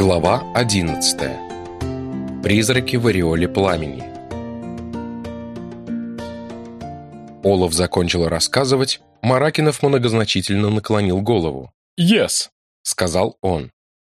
Глава 11. Призраки в ореоле пламени. Олаф закончил рассказывать, Маракинов многозначительно наклонил голову. «Yes», — сказал он.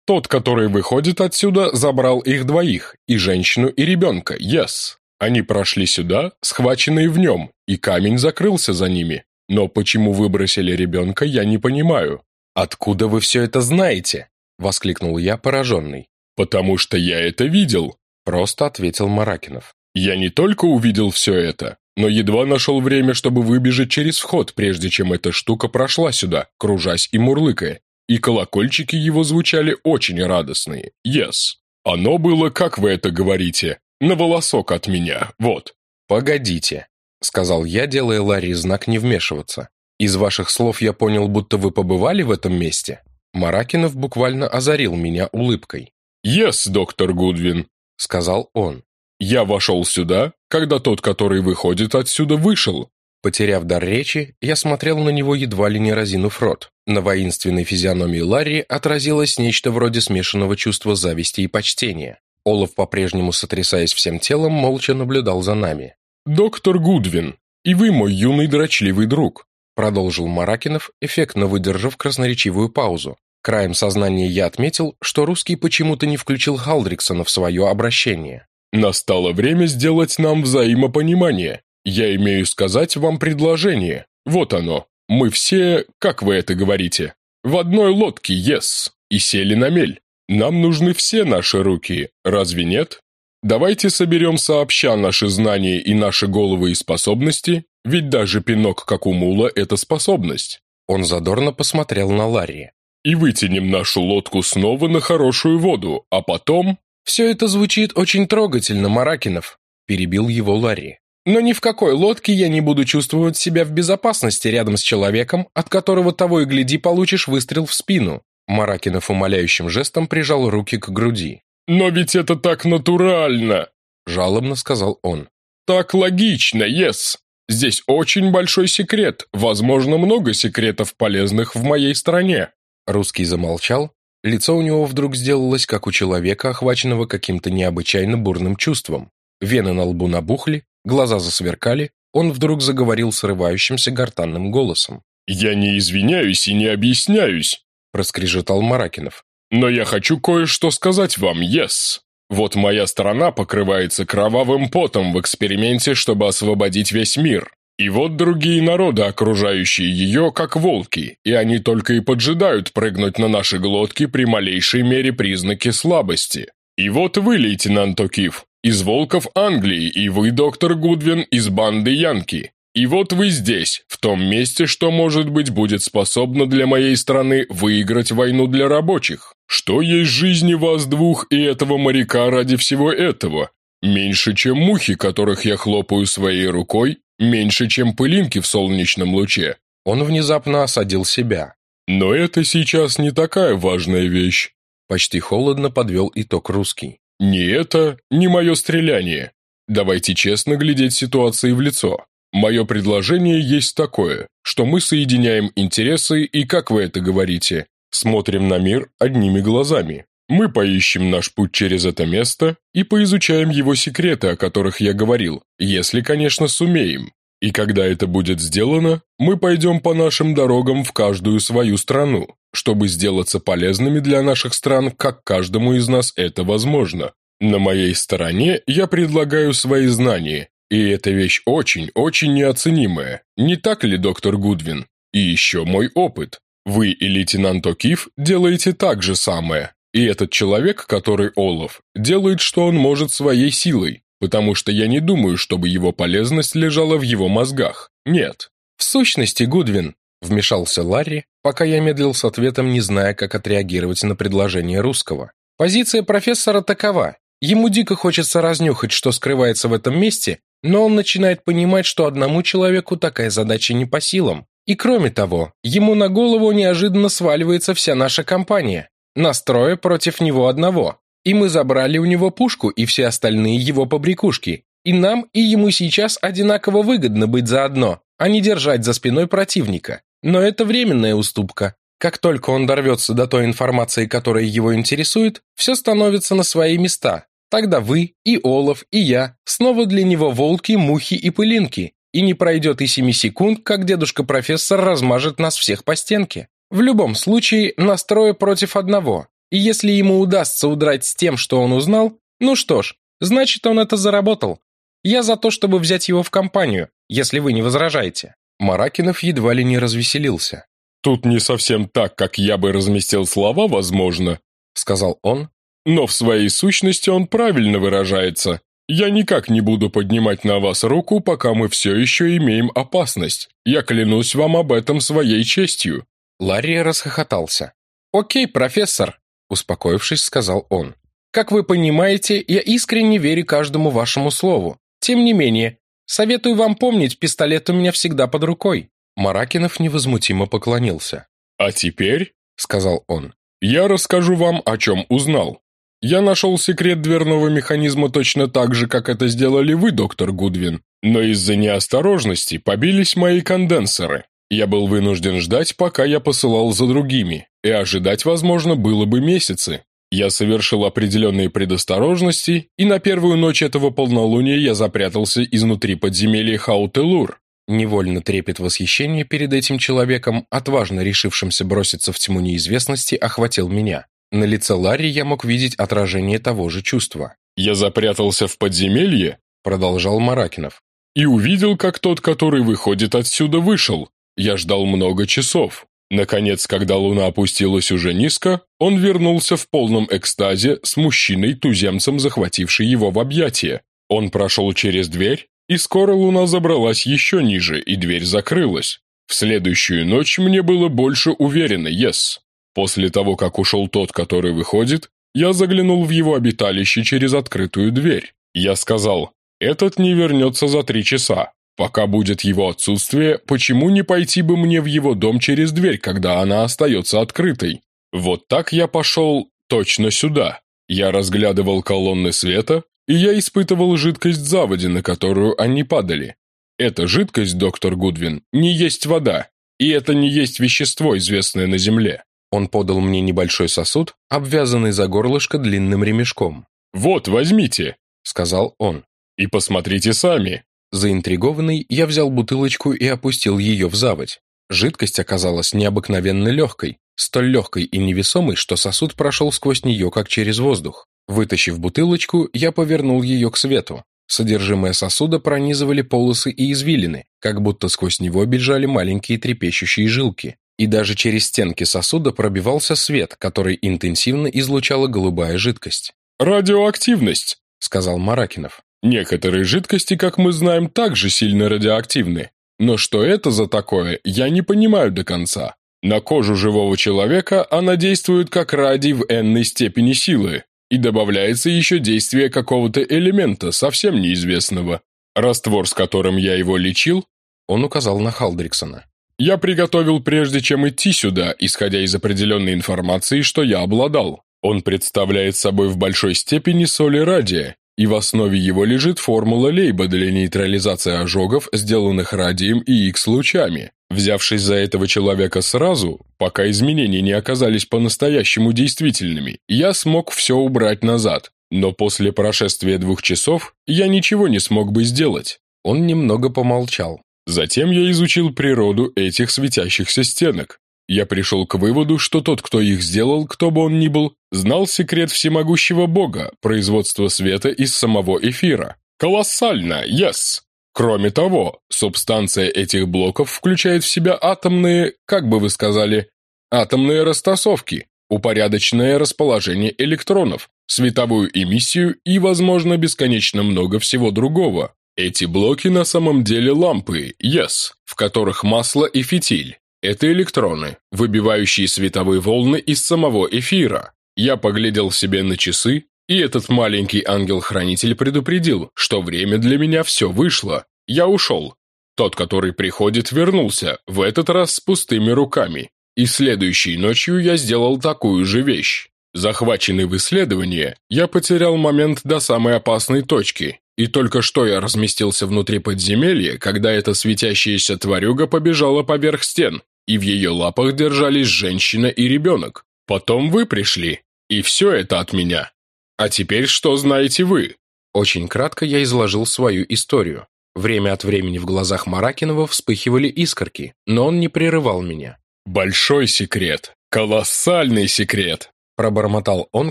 «Тот, который выходит отсюда, забрал их двоих, и женщину, и ребенка, yes. Они прошли сюда, схваченные в нем, и камень закрылся за ними. Но почему выбросили ребенка, я не понимаю». «Откуда вы все это знаете?» — воскликнул я, пораженный. «Потому что я это видел», — просто ответил Маракинов. «Я не только увидел все это, но едва нашел время, чтобы выбежать через вход, прежде чем эта штука прошла сюда, кружась и мурлыкая. И колокольчики его звучали очень радостные. Yes. Оно было, как вы это говорите, на волосок от меня, вот». «Погодите», — сказал я, делая Ларри знак не вмешиваться. «Из ваших слов я понял, будто вы побывали в этом месте?» Маракинов буквально озарил меня улыбкой. «Yes, доктор Гудвин», — сказал он. «Я вошел сюда, когда тот, который выходит отсюда, вышел». Потеряв дар речи, я смотрел на него едва ли не разинув рот. На воинственной физиономии Ларри отразилось нечто вроде смешанного чувства зависти и почтения. Олаф, по-прежнему сотрясаясь всем телом, молча наблюдал за нами. «Доктор Гудвин, и вы мой юный дрочливый друг», продолжил Маракинов, эффектно выдержав красноречивую паузу. Краем сознания я отметил, что русский почему-то не включил Халдриксона в свое обращение. «Настало время сделать нам взаимопонимание. Я имею сказать вам предложение. Вот оно. Мы все, как вы это говорите, в одной лодке, yes, и сели на мель. Нам нужны все наши руки, разве нет? Давайте соберем сообща наши знания и наши головы и способности, ведь даже пинок, как у мула, это способность». Он задорно посмотрел на Ларри и вытянем нашу лодку снова на хорошую воду, а потом...» «Все это звучит очень трогательно, Маракинов», – перебил его Ларри. «Но ни в какой лодке я не буду чувствовать себя в безопасности рядом с человеком, от которого того и гляди получишь выстрел в спину». Маракинов умоляющим жестом прижал руки к груди. «Но ведь это так натурально!» – жалобно сказал он. «Так логично, ес! Здесь очень большой секрет, возможно, много секретов полезных в моей стране. Русский замолчал, лицо у него вдруг сделалось, как у человека, охваченного каким-то необычайно бурным чувством. Вены на лбу набухли, глаза засверкали, он вдруг заговорил срывающимся гортанным голосом. «Я не извиняюсь и не объясняюсь», – проскрежетал Маракинов. «Но я хочу кое-что сказать вам, yes. Вот моя страна покрывается кровавым потом в эксперименте, чтобы освободить весь мир. И вот другие народы, окружающие ее, как волки, и они только и поджидают прыгнуть на наши глотки при малейшей мере признаки слабости. И вот вы, лейтенант Окиф, из волков Англии, и вы, доктор Гудвин, из банды Янки. И вот вы здесь, в том месте, что, может быть, будет способно для моей страны выиграть войну для рабочих. Что есть жизни вас двух и этого моряка ради всего этого? Меньше, чем мухи, которых я хлопаю своей рукой, Меньше, чем пылинки в солнечном луче. Он внезапно осадил себя. Но это сейчас не такая важная вещь. Почти холодно подвел итог русский. Ни это, ни мое стреляние. Давайте честно глядеть ситуации в лицо. Мое предложение есть такое, что мы соединяем интересы и, как вы это говорите, смотрим на мир одними глазами. Мы поищем наш путь через это место и поизучаем его секреты, о которых я говорил, если, конечно, сумеем. И когда это будет сделано, мы пойдем по нашим дорогам в каждую свою страну, чтобы сделаться полезными для наших стран, как каждому из нас это возможно. На моей стороне я предлагаю свои знания, и эта вещь очень-очень неоценимая. Не так ли, доктор Гудвин? И еще мой опыт. Вы и лейтенант О'Кив делаете так же самое, и этот человек, который Олаф, делает, что он может своей силой, потому что я не думаю, чтобы его полезность лежала в его мозгах. Нет. В сущности, Гудвин, вмешался Ларри, пока я медлил с ответом, не зная, как отреагировать на предложение русского. Позиция профессора такова. Ему дико хочется разнюхать, что скрывается в этом месте, но он начинает понимать, что одному человеку такая задача не по силам. И кроме того, ему на голову неожиданно сваливается вся наша компания. Настроя против него одного. И мы забрали у него пушку и все остальные его побрякушки. И нам, и ему сейчас одинаково выгодно быть заодно, а не держать за спиной противника. Но это временная уступка. Как только он дорвется до той информации, которая его интересует, все становится на свои места. Тогда вы, и Олаф, и я снова для него волки, мухи и пылинки, и не пройдет и семи секунд, как дедушка-профессор размажет нас всех по стенке. В любом случае, настрое против одного, и если ему удастся удрать с тем, что он узнал, ну что ж, значит, он это заработал. Я за то, чтобы взять его в компанию, если вы не возражаете». Маракинов едва ли не развеселился. «Тут не совсем так, как я бы разместил слова, возможно», — сказал он. «Но в своей сущности он правильно выражается. Я никак не буду поднимать на вас руку, пока мы все еще имеем опасность. Я клянусь вам об этом своей честью». Ларри расхохотался. «Окей, профессор», — успокоившись, сказал он. «Как вы понимаете, я искренне верю каждому вашему слову. Тем не менее, советую вам помнить, пистолет у меня всегда под рукой». Маракинов невозмутимо поклонился. «А теперь», — сказал он, — «я расскажу вам, о чем узнал. Я нашел секрет дверного механизма точно так же, как это сделали вы, доктор Гудвин, но из-за неосторожности побились мои конденсоры. Я был вынужден ждать, пока я посылал за другими, и ожидать, возможно, было бы месяцы. Я совершил определенные предосторожности, и на первую ночь этого полнолуния я запрятался изнутри подземелья Хаутелур. Невольно трепет восхищения перед этим человеком, отважно решившимся броситься в тьму неизвестности, охватил меня. На лице Ларри я мог видеть отражение того же чувства. «Я запрятался в подземелье», — продолжал Маракинов, «и увидел, как тот, который выходит отсюда, вышел. Я ждал много часов. Наконец, когда луна опустилась уже низко, он вернулся в полном экстазе с мужчиной-туземцем, захвативший его в объятия. Он прошел через дверь, и скоро луна забралась еще ниже, и дверь закрылась. В следующую ночь мне было больше уверенно, yes. После того, как ушел тот, который выходит, я заглянул в его обиталище через открытую дверь. Я сказал, этот не вернется за три часа. Пока будет его отсутствие, почему не пойти бы мне в его дом через дверь, когда она остается открытой? Вот так я пошел точно сюда. Я разглядывал колонны света, и я испытывал жидкость заводи, на которую они падали. Эта жидкость, доктор Гудвин, не есть вода, и это не есть вещество, известное на Земле. Он подал мне небольшой сосуд, обвязанный за горлышко длинным ремешком. «Вот, возьмите», — сказал он, — «и посмотрите сами». Заинтригованный, я взял бутылочку и опустил ее в заводь. Жидкость оказалась необыкновенно легкой, столь легкой и невесомой, что сосуд прошел сквозь нее, как через воздух. Вытащив бутылочку, я повернул ее к свету. Содержимое сосуда пронизывали полосы и извилины, как будто сквозь него бежали маленькие трепещущие жилки. И даже через стенки сосуда пробивался свет, который интенсивно излучала голубая жидкость. «Радиоактивность», — сказал Маракинов. Некоторые жидкости, как мы знаем, также сильно радиоактивны. Но что это за такое, я не понимаю до конца. На кожу живого человека она действует как радий в n степени силы, и добавляется еще действие какого-то элемента, совсем неизвестного. Раствор, с которым я его лечил, он указал на Халдриксона. Я приготовил прежде, чем идти сюда, исходя из определенной информации, что я обладал. Он представляет собой в большой степени соли радия, и в основе его лежит формула Лейба для нейтрализации ожогов, сделанных радием и X-лучами. Взявшись за этого человека сразу, пока изменения не оказались по-настоящему действительными, я смог все убрать назад. Но после прошествия двух часов я ничего не смог бы сделать. Он немного помолчал. Затем я изучил природу этих светящихся стенок. Я пришел к выводу, что тот, кто их сделал, кто бы он ни был, знал секрет всемогущего бога, производства света из самого эфира. Колоссально, yes! Кроме того, субстанция этих блоков включает в себя атомные, как бы вы сказали, атомные растасовки, упорядоченное расположение электронов, световую эмиссию и, возможно, бесконечно много всего другого. Эти блоки на самом деле лампы, yes, в которых масло и фитиль. Это электроны, выбивающие световые волны из самого эфира. Я поглядел себе на часы, и этот маленький ангел-хранитель предупредил, что время для меня все вышло. Я ушел. Тот, который приходит, вернулся, в этот раз с пустыми руками. И следующей ночью я сделал такую же вещь. Захваченный в исследование, я потерял момент до самой опасной точки, и только что я разместился внутри подземелья, когда эта светящаяся тварюга побежала поверх стен, и в ее лапах держались женщина и ребенок. Потом вы пришли, и все это от меня. А теперь что знаете вы?» Очень кратко я изложил свою историю. Время от времени в глазах Маракинова вспыхивали искорки, но он не прерывал меня. «Большой секрет, колоссальный секрет», пробормотал он,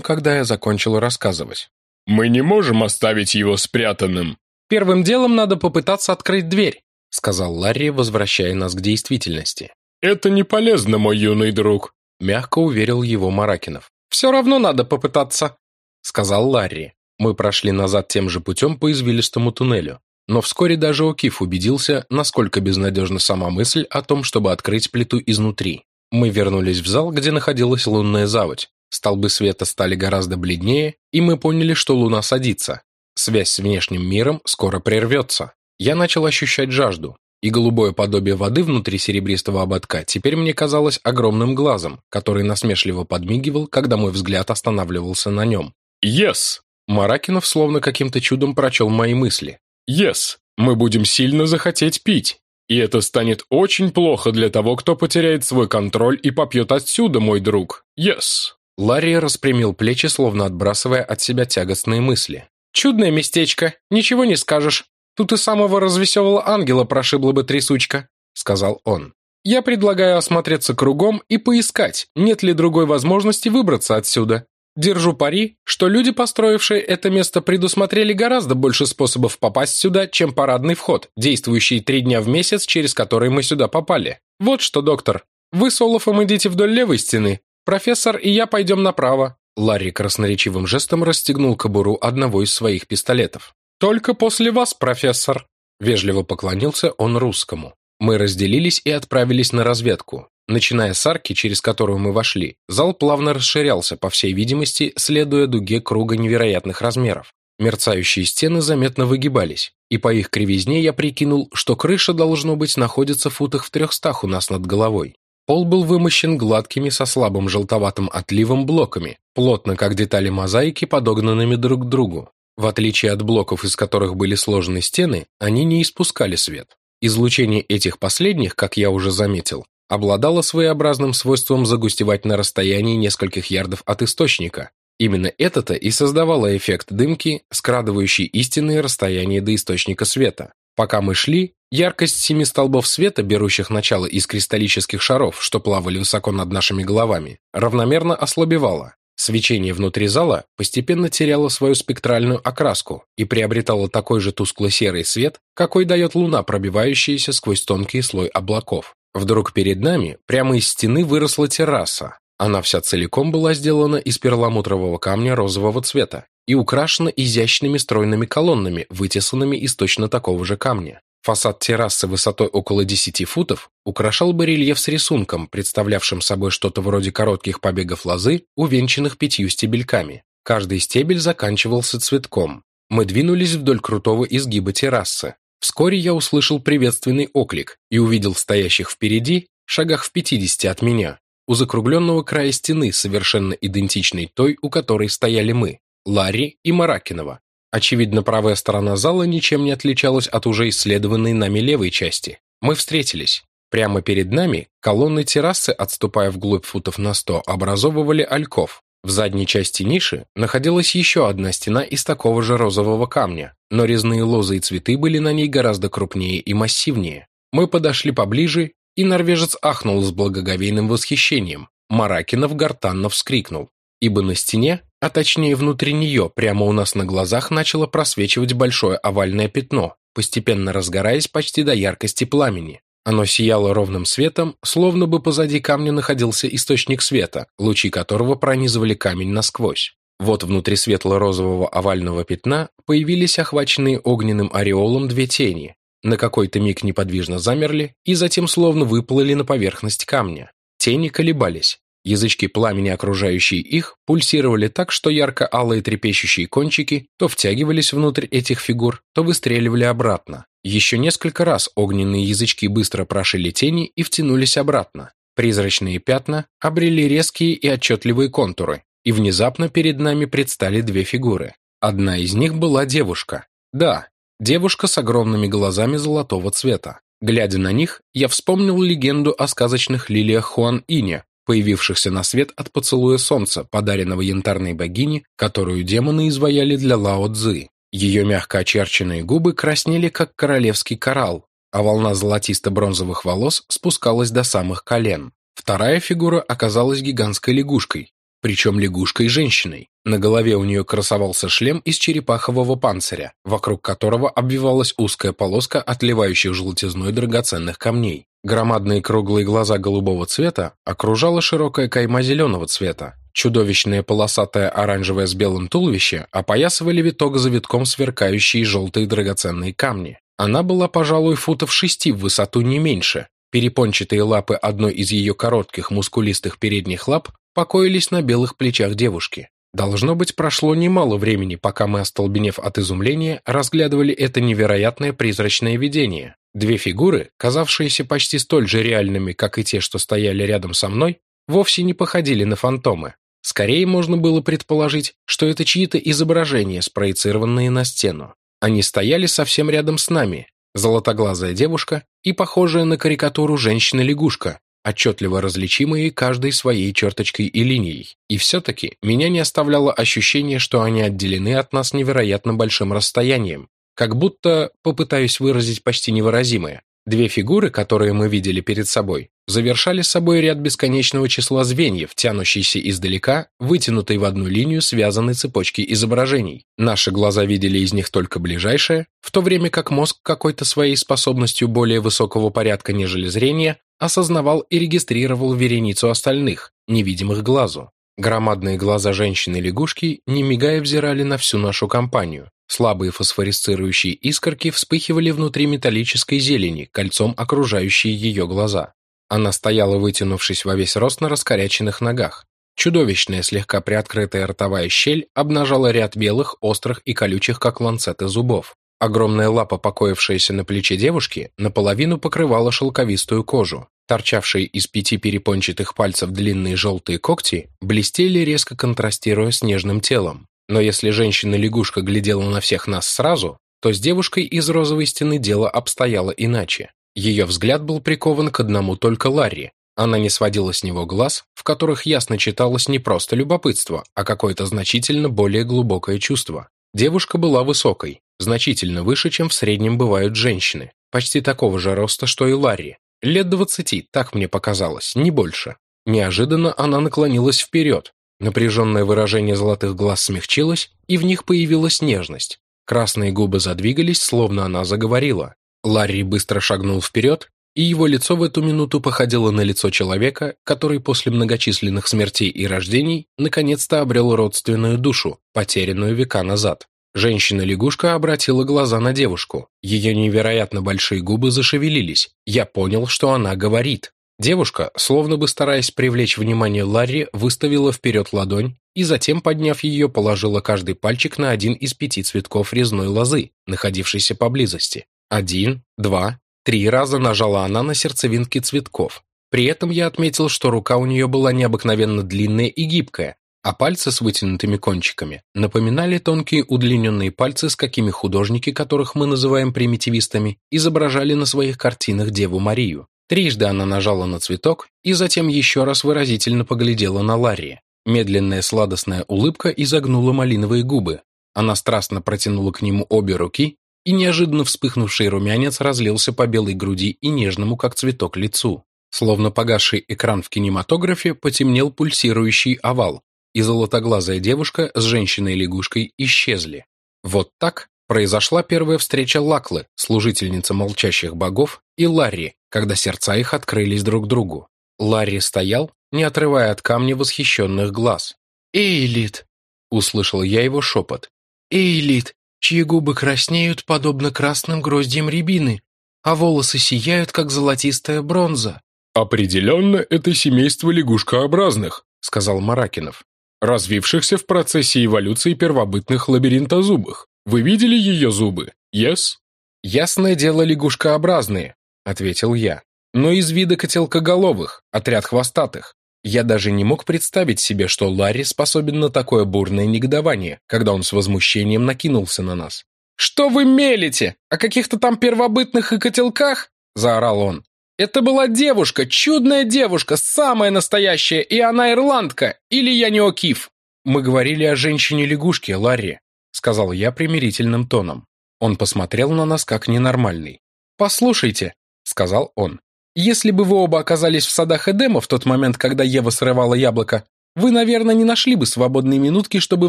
когда я закончил рассказывать. «Мы не можем оставить его спрятанным». «Первым делом надо попытаться открыть дверь», сказал Ларри, возвращая нас к действительности. «Это не полезно, мой юный друг», мягко уверил его Маракинов. «Все равно надо попытаться», сказал Ларри. Мы прошли назад тем же путем по извилистому туннелю. Но вскоре даже Окиф убедился, насколько безнадежна сама мысль о том, чтобы открыть плиту изнутри. Мы вернулись в зал, где находилась лунная заводь. Столбы света стали гораздо бледнее, и мы поняли, что луна садится. Связь с внешним миром скоро прервется. Я начал ощущать жажду, и голубое подобие воды внутри серебристого ободка теперь мне казалось огромным глазом, который насмешливо подмигивал, когда мой взгляд останавливался на нем. «Yes!» Маракинов словно каким-то чудом прочел мои мысли. «Yes, мы будем сильно захотеть пить. И это станет очень плохо для того, кто потеряет свой контроль и попьет отсюда, мой друг. Yes!» Ларри распрямил плечи, словно отбрасывая от себя тягостные мысли. «Чудное местечко, ничего не скажешь. Тут и самого развеселого ангела прошибла бы трясучка», — сказал он. «Я предлагаю осмотреться кругом и поискать, нет ли другой возможности выбраться отсюда. Держу пари, что люди, построившие это место, предусмотрели гораздо больше способов попасть сюда, чем парадный вход, действующий три дня в месяц, через который мы сюда попали. Вот что, доктор, вы с Олафом идите вдоль левой стены, профессор и я пойдем направо». Ларри красноречивым жестом расстегнул кобуру одного из своих пистолетов. «Только после вас, профессор!» Вежливо поклонился он русскому. Мы разделились и отправились на разведку. Начиная с арки, через которую мы вошли, зал плавно расширялся, по всей видимости, следуя дуге круга невероятных размеров. Мерцающие стены заметно выгибались, и по их кривизне я прикинул, что крыша, должно быть, находится в футах в трехстах у нас над головой. Пол был вымощен гладкими со слабым желтоватым отливом блоками, плотно как детали мозаики, подогнанными друг к другу. В отличие от блоков, из которых были сложены стены, они не испускали свет. Излучение этих последних, как я уже заметил, обладала своеобразным свойством загустевать на расстоянии нескольких ярдов от источника. Именно это-то и создавало эффект дымки, скрадывающий истинные расстояния до источника света. Пока мы шли, яркость семи столбов света, берущих начало из кристаллических шаров, что плавали высоко над нашими головами, равномерно ослабевала. Свечение внутри зала постепенно теряло свою спектральную окраску и приобретало такой же тускло-серый свет, какой дает луна, пробивающаяся сквозь тонкий слой облаков. Вдруг перед нами прямо из стены выросла терраса. Она вся целиком была сделана из перламутрового камня розового цвета и украшена изящными стройными колоннами, вытесанными из точно такого же камня. Фасад террасы высотой около 10 футов украшал барельеф с рисунком, представлявшим собой что-то вроде коротких побегов лозы, увенчанных пятью стебельками. Каждый стебель заканчивался цветком. Мы двинулись вдоль крутого изгиба террасы. Вскоре я услышал приветственный оклик и увидел стоящих впереди, шагах в пятидесяти от меня, у закругленного края стены, совершенно идентичной той, у которой стояли мы, Ларри и Маракинова. Очевидно, правая сторона зала ничем не отличалась от уже исследованной нами левой части. Мы встретились. Прямо перед нами колонны террасы, отступая вглубь футов на сто, образовывали альков, в задней части ниши находилась еще одна стена из такого же розового камня, но резные лозы и цветы были на ней гораздо крупнее и массивнее. Мы подошли поближе, и норвежец ахнул с благоговейным восхищением. Маракинов гортанно вскрикнул, ибо на стене, а точнее внутри нее, прямо у нас на глазах начало просвечивать большое овальное пятно, постепенно разгораясь почти до яркости пламени. Оно сияло ровным светом, словно бы позади камня находился источник света, лучи которого пронизывали камень насквозь. Вот внутри светло-розового овального пятна появились охваченные огненным ореолом две тени. На какой-то миг неподвижно замерли и затем словно выплыли на поверхность камня. Тени колебались. Язычки пламени, окружающие их, пульсировали так, что ярко-алые трепещущие кончики то втягивались внутрь этих фигур, то выстреливали обратно. Еще несколько раз огненные язычки быстро прошили тени и втянулись обратно. Призрачные пятна обрели резкие и отчетливые контуры, и внезапно перед нами предстали две фигуры. Одна из них была девушка. Да, девушка с огромными глазами золотого цвета. Глядя на них, я вспомнил легенду о сказочных лилиях Хуан-Иня, появившихся на свет от поцелуя солнца, подаренного янтарной богине, которую демоны изваяли для Лао Цзы. Ее мягко очерченные губы краснели, как королевский коралл, а волна золотисто-бронзовых волос спускалась до самых колен. Вторая фигура оказалась гигантской лягушкой, причем лягушкой-женщиной. На голове у нее красовался шлем из черепахового панциря, вокруг которого обвивалась узкая полоска отливающих желтизной драгоценных камней. Громадные круглые глаза голубого цвета окружала широкая кайма зеленого цвета. Чудовищное полосатое оранжевое с белым туловище опоясывали виток за витком сверкающие желтые драгоценные камни. Она была, пожалуй, футов шести в высоту не меньше. Перепончатые лапы одной из ее коротких мускулистых передних лап покоились на белых плечах девушки. Должно быть, прошло немало времени, пока мы, остолбенев от изумления, разглядывали это невероятное призрачное видение. Две фигуры, казавшиеся почти столь же реальными, как и те, что стояли рядом со мной, вовсе не походили на фантомы. Скорее можно было предположить, что это чьи-то изображения, спроецированные на стену. Они стояли совсем рядом с нами, золотоглазая девушка и похожая на карикатуру женщина-лягушка, отчетливо различимые каждой своей черточкой и линией. И все-таки меня не оставляло ощущение, что они отделены от нас невероятно большим расстоянием, как будто, попытаюсь выразить почти невыразимое, две фигуры, которые мы видели перед собой, завершали собой ряд бесконечного числа звеньев, тянущийся издалека, вытянутый в одну линию связанной цепочки изображений. Наши глаза видели из них только ближайшее, в то время как мозг какой-то своей способностью более высокого порядка, нежели зрение, осознавал и регистрировал вереницу остальных, невидимых глазу. Громадные глаза женщины-лягушки, не мигая, взирали на всю нашу компанию. Слабые фосфорисцирующие искорки вспыхивали внутри металлической зелени, кольцом окружающие ее глаза. Она стояла, вытянувшись во весь рост на раскоряченных ногах. Чудовищная, слегка приоткрытая ротовая щель обнажала ряд белых, острых и колючих, как ланцеты зубов. Огромная лапа, покоившаяся на плече девушки, наполовину покрывала шелковистую кожу. Торчавшие из пяти перепончатых пальцев длинные желтые когти блестели, резко контрастируя с нежным телом. Но если женщина-лягушка глядела на всех нас сразу, то с девушкой из розовой стены дело обстояло иначе. Ее взгляд был прикован к одному только Ларри. Она не сводила с него глаз, в которых ясно читалось не просто любопытство, а какое-то значительно более глубокое чувство. Девушка была высокой, значительно выше, чем в среднем бывают женщины, почти такого же роста, что и Ларри. Лет двадцати, так мне показалось, не больше. Неожиданно она наклонилась вперед, Напряженное выражение золотых глаз смягчилось, и в них появилась нежность. Красные губы задвигались, словно она заговорила. Ларри быстро шагнул вперед, и его лицо в эту минуту походило на лицо человека, который после многочисленных смертей и рождений наконец-то обрел родственную душу, потерянную века назад. Женщина-лягушка обратила глаза на девушку. Ее невероятно большие губы зашевелились. Я понял, что она говорит. Девушка, словно бы стараясь привлечь внимание Ларри, выставила вперед ладонь и затем, подняв ее, положила каждый пальчик на один из пяти цветков резной лозы, находившейся поблизости. Один, два, три раза нажала она на сердцевинки цветков. При этом я отметил, что рука у нее была необыкновенно длинная и гибкая, а пальцы с вытянутыми кончиками напоминали тонкие удлиненные пальцы, с какими художники, которых мы называем примитивистами, изображали на своих картинах Деву Марию. Трижды она нажала на цветок и затем еще раз выразительно поглядела на Ларри. Медленная сладостная улыбка изогнула малиновые губы. Она страстно протянула к нему обе руки, и неожиданно вспыхнувший румянец разлился по белой груди и нежному, как цветок, лицу. Словно погасший экран в кинематографе потемнел пульсирующий овал, и золотоглазая девушка с женщиной-лягушкой исчезли. Вот так произошла первая встреча Лаклы, служительницы молчащих богов, и Ларри, когда сердца их открылись друг другу. Ларри стоял, не отрывая от камня восхищенных глаз. «Эйлит!» — услышал я его шепот. «Эйлит, чьи губы краснеют, подобно красным гроздьям рябины, а волосы сияют, как золотистая бронза». «Определенно, это семейство лягушкообразных», — сказал Маракинов, развившихся в процессе эволюции первобытных лабиринтозубых. Вы видели ее зубы? Yes?» «Ясное дело, лягушкообразные», — ответил я. «Но из вида котелкоголовых, отряд хвостатых. Я даже не мог представить себе, что Ларри способен на такое бурное негодование, когда он с возмущением накинулся на нас. «Что вы мелите? О каких-то там первобытных и котелках? заорал он. «Это была девушка, чудная девушка, самая настоящая, и она ирландка, или я не О'Кив?» «Мы говорили о женщине-лягушке, Ларри», — сказал я примирительным тоном. Он посмотрел на нас как ненормальный. «Послушайте», — сказал он, — «если бы вы оба оказались в садах Эдема в тот момент, когда Ева срывала яблоко, вы, наверное, не нашли бы свободной минутки, чтобы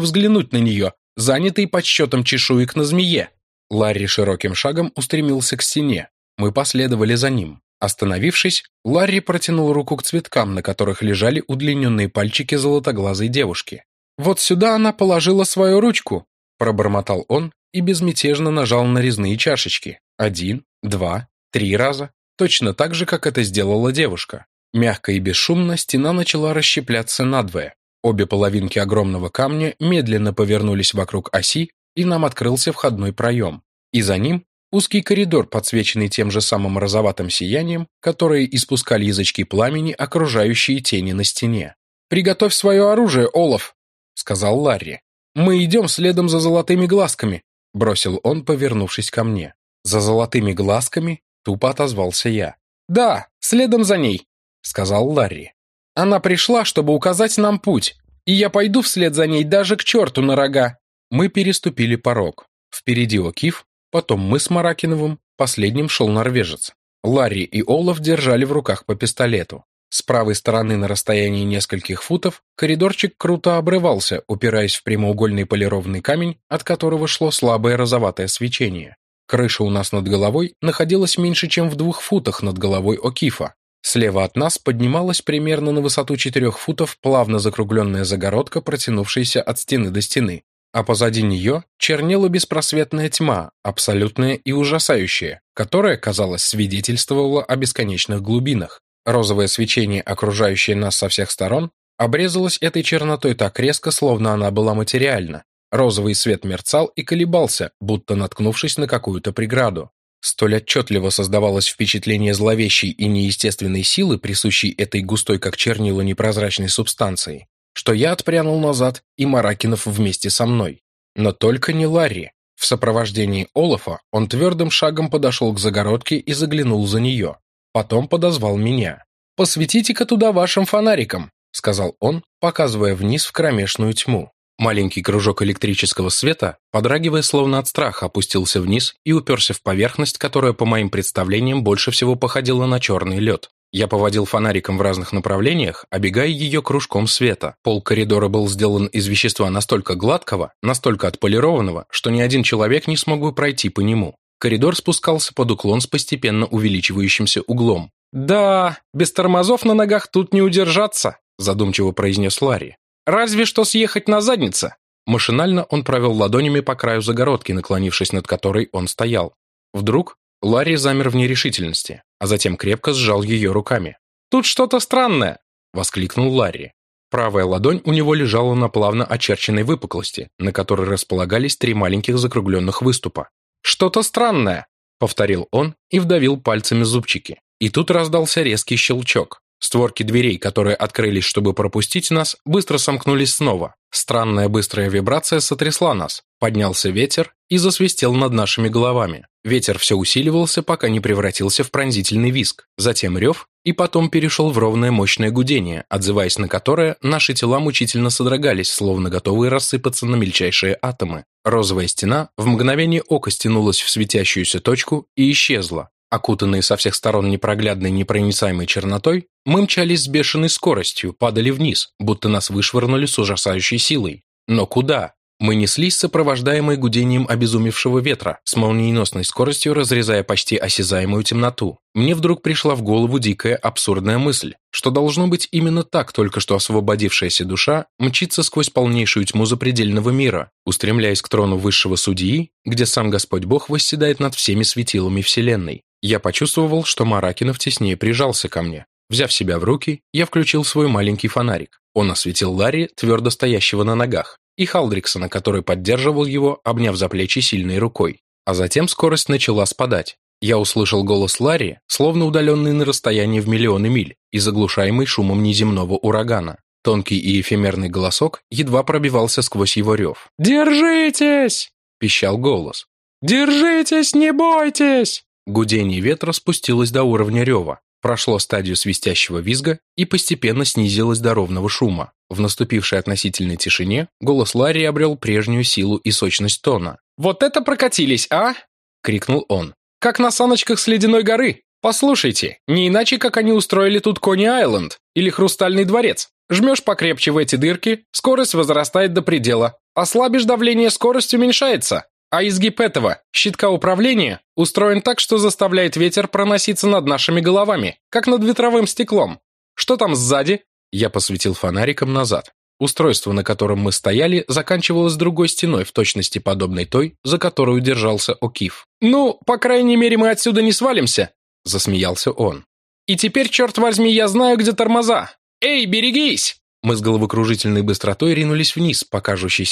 взглянуть на нее, занятый подсчетом чешуек на змее». Ларри широким шагом устремился к стене. Мы последовали за ним. Остановившись, Ларри протянул руку к цветкам, на которых лежали удлиненные пальчики золотоглазой девушки. «Вот сюда она положила свою ручку», – пробормотал он и безмятежно нажал на резные чашечки. Один, два, три раза. Точно так же, как это сделала девушка. Мягко и бесшумно стена начала расщепляться надвое. Обе половинки огромного камня медленно повернулись вокруг оси, и нам открылся входной проем. И за ним узкий коридор, подсвеченный тем же самым розоватым сиянием, которое испускали язычки пламени, окружающие тени на стене. «Приготовь свое оружие, Олаф!» — сказал Ларри. «Мы идем следом за золотыми глазками», — бросил он, повернувшись ко мне. «За золотыми глазками?» — тупо отозвался я. «Да, следом за ней», — сказал Ларри. «Она пришла, чтобы указать нам путь, и я пойду вслед за ней даже к черту на рога». Мы переступили порог. Впереди Окиф, потом мы с Маракиновым, последним шел норвежец. Ларри и Олаф держали в руках по пистолету. С правой стороны на расстоянии нескольких футов коридорчик круто обрывался, упираясь в прямоугольный полированный камень, от которого шло слабое розоватое свечение. Крыша у нас над головой находилась меньше, чем в двух футах над головой Окифа. Слева от нас поднималась примерно на высоту четырех футов плавно закругленная загородка, протянувшаяся от стены до стены, а позади нее чернела беспросветная тьма, абсолютная и ужасающая, которая, казалось, свидетельствовала о бесконечных глубинах. Розовое свечение, окружающее нас со всех сторон, обрезалось этой чернотой так резко, словно она была материальна, Розовый свет мерцал и колебался, будто наткнувшись на какую-то преграду. Столь отчетливо создавалось впечатление зловещей и неестественной силы, присущей этой густой, как чернила, непрозрачной субстанции, что я отпрянул назад, и Маракинов вместе со мной. Но только не Ларри. В сопровождении Олафа он твердым шагом подошел к загородке и заглянул за нее. Потом подозвал меня. «Посветите-ка туда вашим фонариком», — сказал он, показывая вниз в кромешную тьму. Маленький кружок электрического света, подрагивая словно от страха, опустился вниз и уперся в поверхность, которая, по моим представлениям, больше всего походила на черный лед. Я поводил фонариком в разных направлениях, обегая ее кружком света. Пол коридора был сделан из вещества настолько гладкого, настолько отполированного, что ни один человек не смог бы пройти по нему. Коридор спускался под уклон с постепенно увеличивающимся углом. «Да, без тормозов на ногах тут не удержаться», задумчиво произнес Ларри. Разве что съехать на заднице. Машинально он провел ладонями по краю загородки, наклонившись над которой он стоял. Вдруг Ларри замер в нерешительности, а затем крепко сжал ее руками. «Тут что-то странное!» – воскликнул Ларри. Правая ладонь у него лежала на плавно очерченной выпуклости, на которой располагались три маленьких закругленных выступа. «Что-то странное!» – повторил он и вдавил пальцами зубчики. И тут раздался резкий щелчок. Створки дверей, которые открылись, чтобы пропустить нас, быстро сомкнулись снова. Странная быстрая вибрация сотрясла нас. Поднялся ветер и засвистел над нашими головами. Ветер все усиливался, пока не превратился в пронзительный визг, затем рев, и потом перешел в ровное мощное гудение, отзываясь на которое, наши тела мучительно содрогались, словно готовые рассыпаться на мельчайшие атомы. Розовая стена в мгновение ока стянулась в светящуюся точку и исчезла, Окутанные со всех сторон непроглядной непроницаемой чернотой, мы мчались с бешеной скоростью, падали вниз, будто нас вышвырнули с ужасающей силой. Но куда? Мы неслись, сопровождаемые гудением обезумевшего ветра, с молниеносной скоростью разрезая почти осязаемую темноту. Мне вдруг пришла в голову дикая абсурдная мысль, что должно быть именно так только что освободившаяся душа мчится сквозь полнейшую тьму запредельного мира, устремляясь к трону высшего судьи, где сам Господь Бог восседает над всеми светилами Вселенной. Я почувствовал, что Маракинов теснее прижался ко мне. Взяв себя в руки, я включил свой маленький фонарик. Он осветил Ларри, твердо стоящего на ногах, и Халдриксона, который поддерживал его, обняв за плечи сильной рукой. А затем скорость начала спадать. Я услышал голос Ларри, словно удаленный на расстоянии в миллионы миль и заглушаемый шумом неземного урагана. Тонкий и эфемерный голосок едва пробивался сквозь его рев. «Держитесь!» – пищал голос. «Держитесь, не бойтесь!» Гудение ветра спустилось до уровня рева, прошло стадию свистящего визга и постепенно снизилось до ровного шума. В наступившей относительной тишине голос Ларри обрел прежнюю силу и сочность тона. «Вот это прокатились, а?» — крикнул он. «Как на саночках с ледяной горы! Послушайте, не иначе, как они устроили тут Кони-Айленд или Хрустальный дворец. Жмешь покрепче в эти дырки, скорость возрастает до предела. Ослабишь давление, скорость уменьшается. А изгиб этого, щитка управления, устроен так, что заставляет ветер проноситься над нашими головами, как над ветровым стеклом. Что там сзади? Я посветил фонариком назад. Устройство, на котором мы стояли, заканчивалось другой стеной в точности подобной той, за которую держался Окиф. «Ну, по крайней мере, мы отсюда не свалимся», – засмеялся он. «И теперь, черт возьми, я знаю, где тормоза. Эй, берегись!» Мы с головокружительной быстротой ринулись вниз, по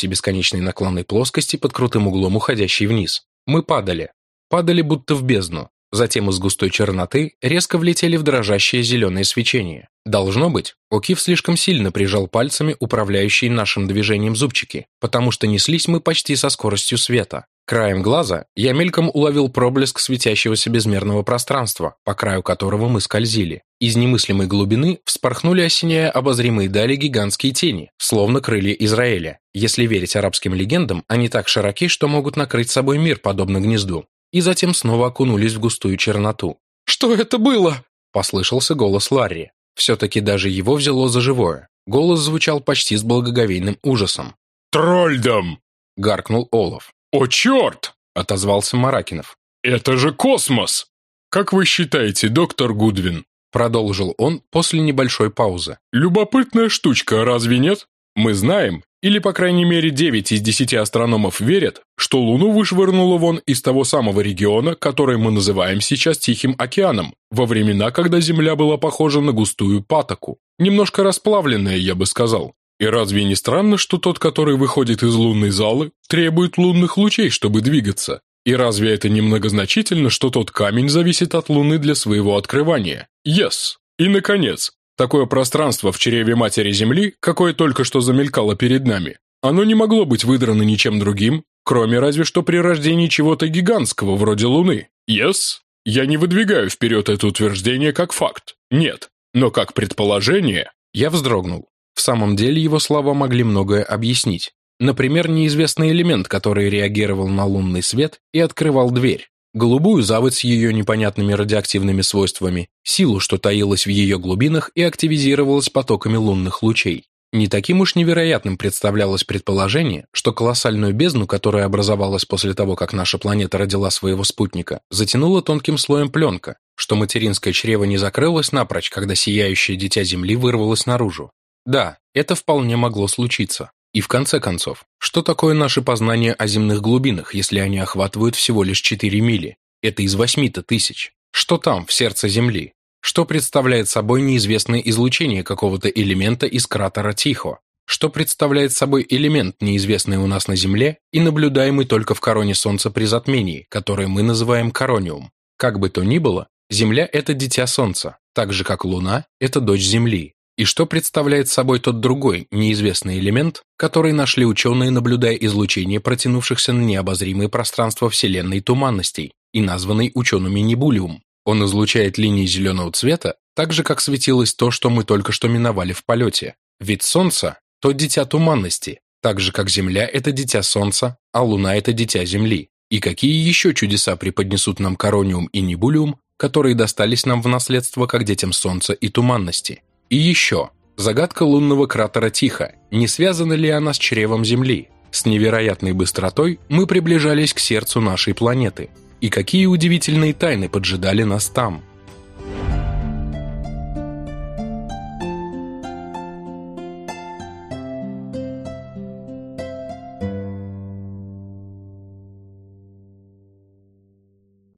бесконечной наклонной плоскости под крутым углом уходящей вниз. Мы падали. Падали будто в бездну. Затем из густой черноты резко влетели в дрожащее зеленое свечение. Должно быть, Окиф слишком сильно прижал пальцами управляющие нашим движением зубчики, потому что неслись мы почти со скоростью света. Краем глаза я мельком уловил проблеск светящегося безмерного пространства, по краю которого мы скользили. Из немыслимой глубины вспорхнули, осеняя обозримые дали гигантские тени, словно крылья Израиля. Если верить арабским легендам, они так широки, что могут накрыть собой мир, подобно гнезду. И затем снова окунулись в густую черноту. «Что это было?» – послышался голос Ларри. Все-таки даже его взяло за живое. Голос звучал почти с благоговейным ужасом. «Трольдом!» – гаркнул Олаф. «О, черт!» – отозвался Маракинов. «Это же космос!» «Как вы считаете, доктор Гудвин, Продолжил он после небольшой паузы. «Любопытная штучка, разве нет? Мы знаем, или по крайней мере 9 из 10 астрономов верят, что Луну вышвырнуло вон из того самого региона, который мы называем сейчас Тихим океаном, во времена, когда Земля была похожа на густую патоку. Немножко расплавленная, я бы сказал. И разве не странно, что тот, который выходит из лунной залы, требует лунных лучей, чтобы двигаться? И разве это не многозначительно, что тот камень зависит от Луны для своего открывания? Yes. И, наконец, такое пространство в чреве матери Земли, какое только что замелькало перед нами, оно не могло быть выдрано ничем другим, кроме разве что при рождении чего-то гигантского вроде Луны. Yes? Я не выдвигаю вперед это утверждение как факт. Нет. Но как предположение... Я вздрогнул. В самом деле его слова могли многое объяснить. Например, неизвестный элемент, который реагировал на лунный свет и открывал дверь. Голубую заводь с ее непонятными радиоактивными свойствами, силу, что таилась в ее глубинах и активизировалась потоками лунных лучей. Не таким уж невероятным представлялось предположение, что колоссальную бездну, которая образовалась после того, как наша планета родила своего спутника, затянула тонким слоем пленка, что материнское чрево не закрылось напрочь, когда сияющее дитя Земли вырвалось наружу. Да, это вполне могло случиться. И в конце концов, что такое наше познание о земных глубинах, если они охватывают всего лишь 4 мили? Это из 8-то тысяч. Что там, в сердце Земли? Что представляет собой неизвестное излучение какого-то элемента из кратера Тихо? Что представляет собой элемент, неизвестный у нас на Земле и наблюдаемый только в короне Солнца при затмении, которое мы называем корониум? Как бы то ни было, Земля – это дитя Солнца, так же как Луна – это дочь Земли. И что представляет собой тот другой, неизвестный элемент, который нашли ученые, наблюдая излучение протянувшихся на необозримые пространства Вселенной туманностей и названный учеными небулиум? Он излучает линии зеленого цвета, так же, как светилось то, что мы только что миновали в полете. Ведь Солнце – то дитя туманности, так же, как Земля – это дитя Солнца, а Луна – это дитя Земли. И какие еще чудеса преподнесут нам Корониум и Небулиум, которые достались нам в наследство как детям Солнца и туманности? И еще. Загадка лунного кратера Тихо. Не связана ли она с чревом Земли? С невероятной быстротой мы приближались к сердцу нашей планеты. И какие удивительные тайны поджидали нас там –